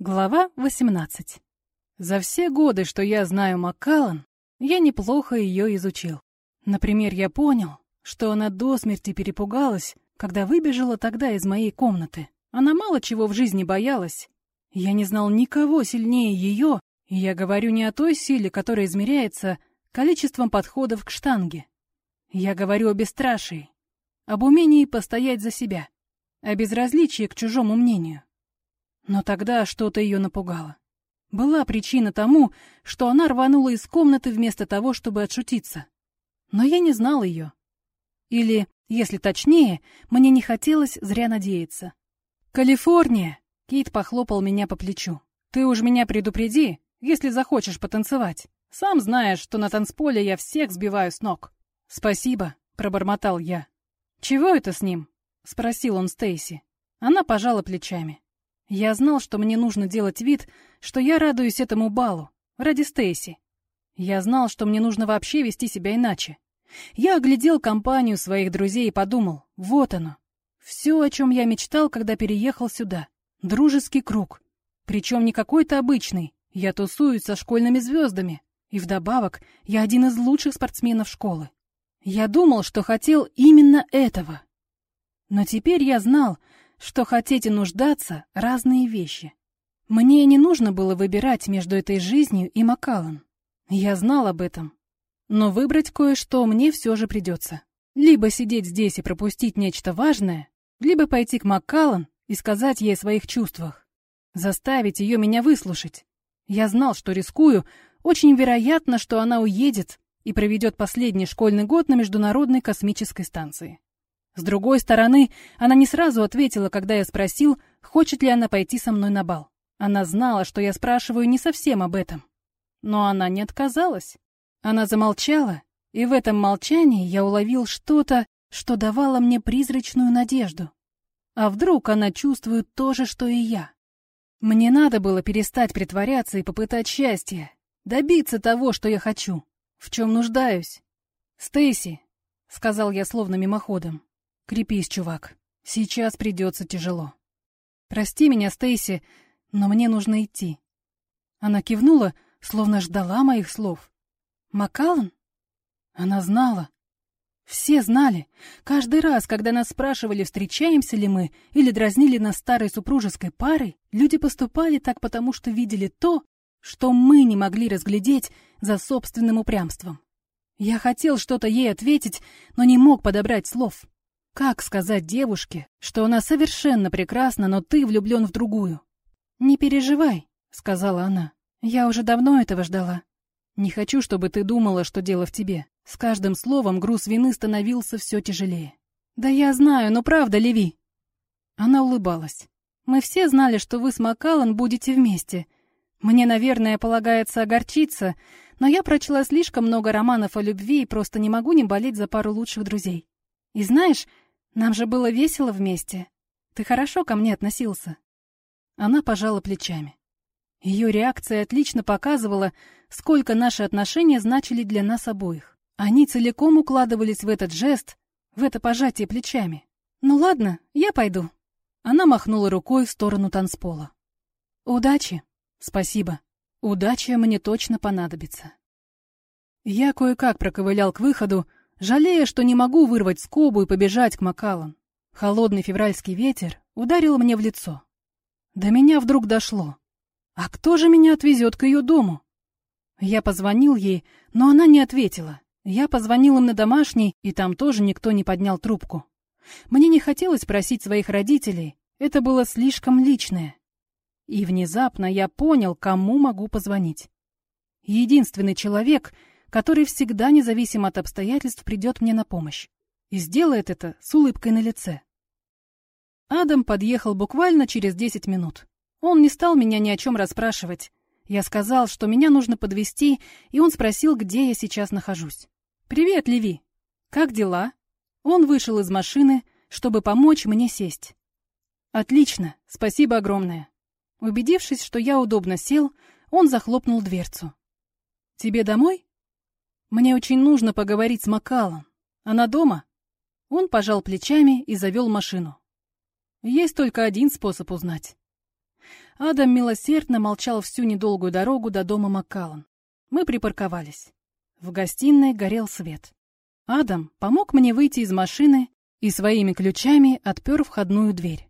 Глава 18. За все годы, что я знаю Маккаллан, я неплохо ее изучил. Например, я понял, что она до смерти перепугалась, когда выбежала тогда из моей комнаты. Она мало чего в жизни боялась. Я не знал никого сильнее ее, и я говорю не о той силе, которая измеряется количеством подходов к штанге. Я говорю о бесстрашии, об умении постоять за себя, о безразличии к чужому мнению. Но тогда что-то ее напугало. Была причина тому, что она рванула из комнаты вместо того, чтобы отшутиться. Но я не знал ее. Или, если точнее, мне не хотелось зря надеяться. «Калифорния!» — Кейт похлопал меня по плечу. «Ты уж меня предупреди, если захочешь потанцевать. Сам знаешь, что на танцполе я всех сбиваю с ног». «Спасибо», — пробормотал я. «Чего это с ним?» — спросил он Стейси. Она пожала плечами. Я знал, что мне нужно делать вид, что я радуюсь этому балу, ради Стейси. Я знал, что мне нужно вообще вести себя иначе. Я оглядел компанию своих друзей и подумал, вот оно. Все, о чем я мечтал, когда переехал сюда. Дружеский круг. Причем не какой-то обычный. Я тусуюсь со школьными звездами. И вдобавок, я один из лучших спортсменов школы. Я думал, что хотел именно этого. Но теперь я знал, что хотеть и нуждаться — разные вещи. Мне не нужно было выбирать между этой жизнью и Макалом. Я знал об этом. Но выбрать кое-что мне все же придется. Либо сидеть здесь и пропустить нечто важное, либо пойти к Маккаллан и сказать ей о своих чувствах. Заставить ее меня выслушать. Я знал, что рискую, очень вероятно, что она уедет и проведет последний школьный год на Международной космической станции. С другой стороны, она не сразу ответила, когда я спросил, хочет ли она пойти со мной на бал. Она знала, что я спрашиваю не совсем об этом. Но она не отказалась. Она замолчала, и в этом молчании я уловил что-то, что давало мне призрачную надежду. А вдруг она чувствует то же, что и я? Мне надо было перестать притворяться и попытать счастье, добиться того, что я хочу, в чем нуждаюсь. «Стейси», — сказал я словно мимоходом, Крепись, чувак. Сейчас придется тяжело. Прости меня, Стейси, но мне нужно идти. Она кивнула, словно ждала моих слов. Макалан? Она знала. Все знали. Каждый раз, когда нас спрашивали, встречаемся ли мы, или дразнили нас старой супружеской парой, люди поступали так потому, что видели то, что мы не могли разглядеть за собственным упрямством. Я хотел что-то ей ответить, но не мог подобрать слов. Как сказать девушке, что она совершенно прекрасна, но ты влюблен в другую? «Не переживай», — сказала она. «Я уже давно этого ждала. Не хочу, чтобы ты думала, что дело в тебе». С каждым словом груз вины становился все тяжелее. «Да я знаю, но правда, Леви?» Она улыбалась. «Мы все знали, что вы с Макалан будете вместе. Мне, наверное, полагается огорчиться, но я прочла слишком много романов о любви и просто не могу не болеть за пару лучших друзей. И знаешь, нам же было весело вместе. Ты хорошо ко мне относился». Она пожала плечами. Ее реакция отлично показывала, сколько наши отношения значили для нас обоих. Они целиком укладывались в этот жест, в это пожатие плечами. «Ну ладно, я пойду». Она махнула рукой в сторону танцпола. «Удачи». «Спасибо. Удача мне точно понадобится». Я кое-как проковылял к выходу, жалея, что не могу вырвать скобу и побежать к Макалан. Холодный февральский ветер ударил мне в лицо. До меня вдруг дошло. А кто же меня отвезет к ее дому? Я позвонил ей, но она не ответила. Я позвонил им на домашний, и там тоже никто не поднял трубку. Мне не хотелось просить своих родителей, это было слишком личное. И внезапно я понял, кому могу позвонить. Единственный человек, который всегда, независимо от обстоятельств, придет мне на помощь. И сделает это с улыбкой на лице. Адам подъехал буквально через 10 минут. Он не стал меня ни о чем расспрашивать. Я сказал, что меня нужно подвести, и он спросил, где я сейчас нахожусь. «Привет, Леви! Как дела?» Он вышел из машины, чтобы помочь мне сесть. «Отлично, спасибо огромное». Убедившись, что я удобно сел, он захлопнул дверцу. «Тебе домой?» Мне очень нужно поговорить с Макалом. Она дома?» Он пожал плечами и завел машину. Есть только один способ узнать. Адам милосердно молчал всю недолгую дорогу до дома Маккаллан. Мы припарковались. В гостиной горел свет. Адам помог мне выйти из машины и своими ключами отпер входную дверь.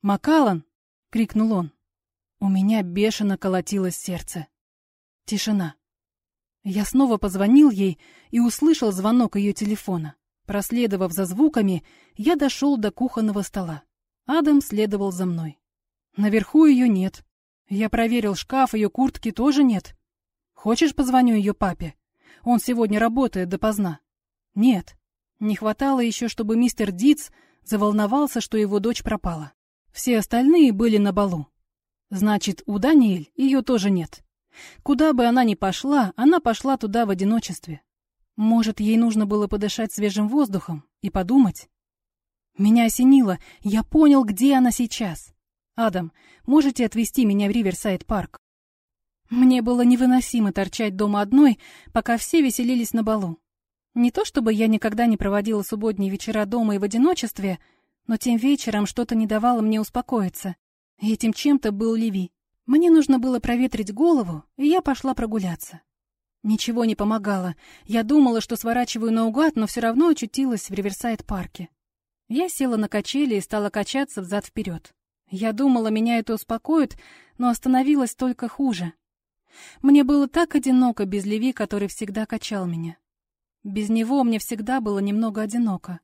«Маккаллан!» — крикнул он. У меня бешено колотилось сердце. Тишина. Я снова позвонил ей и услышал звонок ее телефона. Проследовав за звуками, я дошел до кухонного стола. Адам следовал за мной. Наверху ее нет. Я проверил шкаф, ее куртки тоже нет. Хочешь, позвоню ее папе? Он сегодня работает допоздна. Нет. Не хватало еще, чтобы мистер Диц заволновался, что его дочь пропала. Все остальные были на балу. Значит, у Даниэль ее тоже нет. Куда бы она ни пошла, она пошла туда в одиночестве. Может, ей нужно было подышать свежим воздухом и подумать? Меня осенило, я понял, где она сейчас. «Адам, можете отвезти меня в Риверсайд-парк?» Мне было невыносимо торчать дома одной, пока все веселились на балу. Не то чтобы я никогда не проводила субботние вечера дома и в одиночестве, но тем вечером что-то не давало мне успокоиться. И этим чем-то был Леви. Мне нужно было проветрить голову, и я пошла прогуляться. Ничего не помогало. Я думала, что сворачиваю наугад, но все равно очутилась в Риверсайд-парке. Я села на качели и стала качаться взад-вперед. Я думала, меня это успокоит, но остановилось только хуже. Мне было так одиноко без Леви, который всегда качал меня. Без него мне всегда было немного одиноко.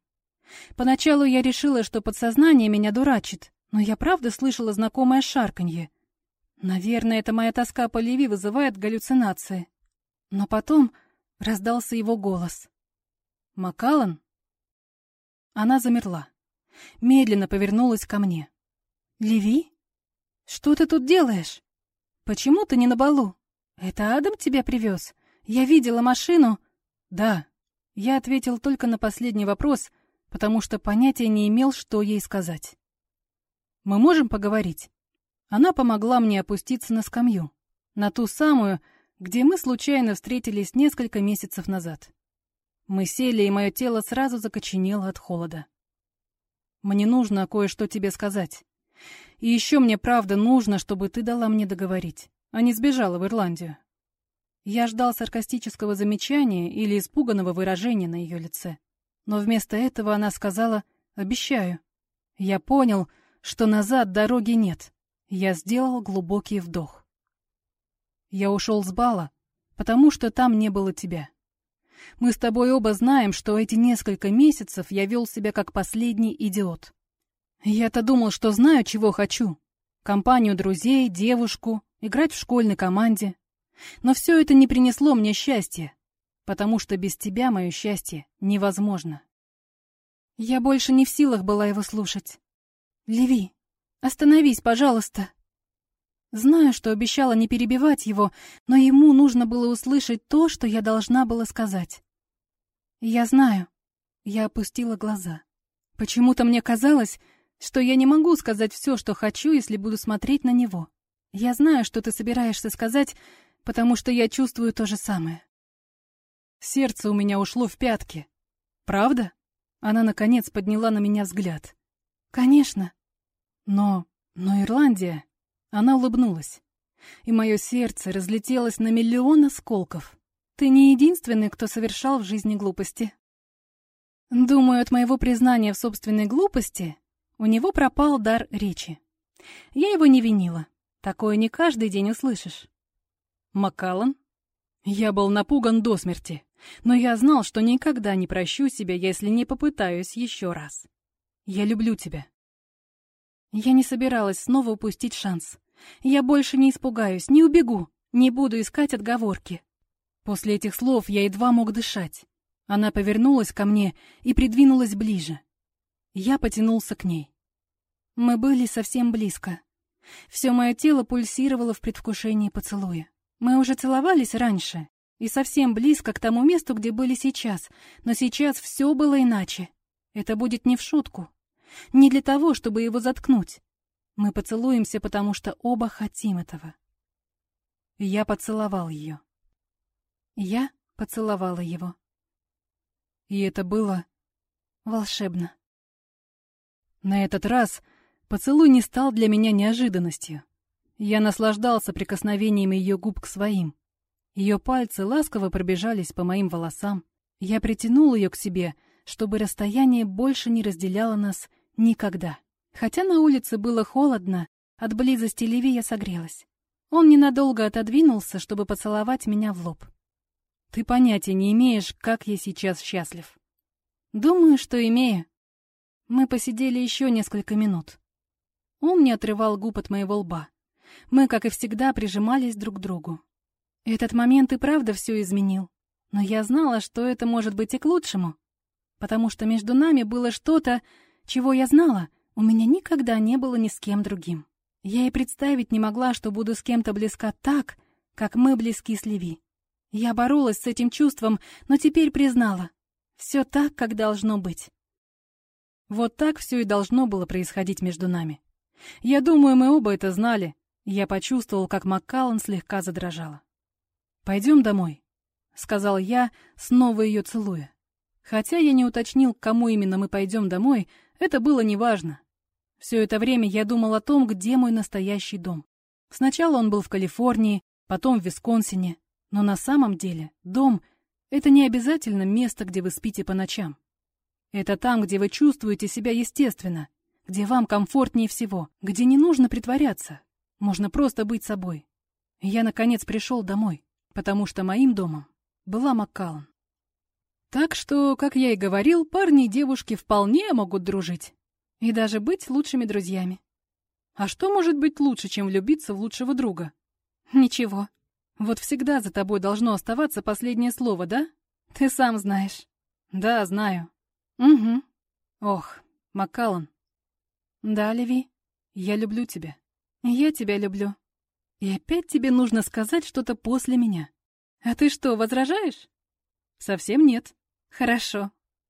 Поначалу я решила, что подсознание меня дурачит, но я правда слышала знакомое шарканье. Наверное, это моя тоска по Леви вызывает галлюцинации. Но потом раздался его голос. «Макалан?» Она замерла. Медленно повернулась ко мне. «Леви? Что ты тут делаешь? Почему ты не на балу? Это Адам тебя привез? Я видела машину...» «Да». Я ответил только на последний вопрос, потому что понятия не имел, что ей сказать. «Мы можем поговорить?» Она помогла мне опуститься на скамью, на ту самую, где мы случайно встретились несколько месяцев назад. Мы сели, и мое тело сразу закоченело от холода. «Мне нужно кое-что тебе сказать. И еще мне правда нужно, чтобы ты дала мне договорить, а не сбежала в Ирландию». Я ждал саркастического замечания или испуганного выражения на ее лице. Но вместо этого она сказала «Обещаю». Я понял, что назад дороги нет. Я сделал глубокий вдох. Я ушел с бала, потому что там не было тебя. Мы с тобой оба знаем, что эти несколько месяцев я вел себя как последний идиот. Я-то думал, что знаю, чего хочу. Компанию друзей, девушку, играть в школьной команде. Но все это не принесло мне счастья, потому что без тебя мое счастье невозможно. Я больше не в силах была его слушать. «Леви, остановись, пожалуйста!» Знаю, что обещала не перебивать его, но ему нужно было услышать то, что я должна была сказать. «Я знаю». Я опустила глаза. Почему-то мне казалось, что я не могу сказать все, что хочу, если буду смотреть на него. Я знаю, что ты собираешься сказать, потому что я чувствую то же самое. Сердце у меня ушло в пятки. Правда? Она, наконец, подняла на меня взгляд. Конечно. Но... но Ирландия... Она улыбнулась. И мое сердце разлетелось на миллион осколков. Ты не единственный, кто совершал в жизни глупости. Думаю, от моего признания в собственной глупости у него пропал дар речи. Я его не винила. Такое не каждый день услышишь. Макалан? Я был напуган до смерти, но я знал, что никогда не прощу себя, если не попытаюсь еще раз. Я люблю тебя. Я не собиралась снова упустить шанс. Я больше не испугаюсь, не убегу, не буду искать отговорки. После этих слов я едва мог дышать. Она повернулась ко мне и придвинулась ближе. Я потянулся к ней. Мы были совсем близко. Все мое тело пульсировало в предвкушении поцелуя. Мы уже целовались раньше, и совсем близко к тому месту, где были сейчас, но сейчас все было иначе. Это будет не в шутку. Не для того, чтобы его заткнуть. Мы поцелуемся, потому что оба хотим этого. Я поцеловал ее. Я поцеловала его. И это было волшебно. На этот раз поцелуй не стал для меня неожиданностью. Я наслаждался прикосновением ее губ к своим. Ее пальцы ласково пробежались по моим волосам. Я притянул ее к себе, чтобы расстояние больше не разделяло нас никогда. Хотя на улице было холодно, от близости Леви я согрелась. Он ненадолго отодвинулся, чтобы поцеловать меня в лоб. Ты понятия не имеешь, как я сейчас счастлив. Думаю, что имею. Мы посидели еще несколько минут. Он не отрывал губ от моего лба. Мы, как и всегда, прижимались друг к другу. Этот момент и правда все изменил. Но я знала, что это может быть и к лучшему. Потому что между нами было что-то, чего я знала, у меня никогда не было ни с кем другим. Я и представить не могла, что буду с кем-то близка так, как мы близки с Леви. Я боролась с этим чувством, но теперь признала. Все так, как должно быть. Вот так все и должно было происходить между нами. Я думаю, мы оба это знали. Я почувствовал, как Маккаллан слегка задрожала. «Пойдем домой», — сказал я, снова ее целуя. Хотя я не уточнил, к кому именно мы пойдем домой, это было неважно. Все это время я думал о том, где мой настоящий дом. Сначала он был в Калифорнии, потом в Висконсине. Но на самом деле дом — это не обязательно место, где вы спите по ночам. Это там, где вы чувствуете себя естественно, где вам комфортнее всего, где не нужно притворяться. Можно просто быть собой. Я, наконец, пришел домой, потому что моим домом была Маккаллан. Так что, как я и говорил, парни и девушки вполне могут дружить. И даже быть лучшими друзьями. А что может быть лучше, чем влюбиться в лучшего друга? Ничего. Вот всегда за тобой должно оставаться последнее слово, да? Ты сам знаешь. Да, знаю. Угу. Ох, Маккаллан. Да, Леви, я люблю тебя. Я тебя люблю. И опять тебе нужно сказать что-то после меня. А ты что, возражаешь? Совсем нет. Хорошо.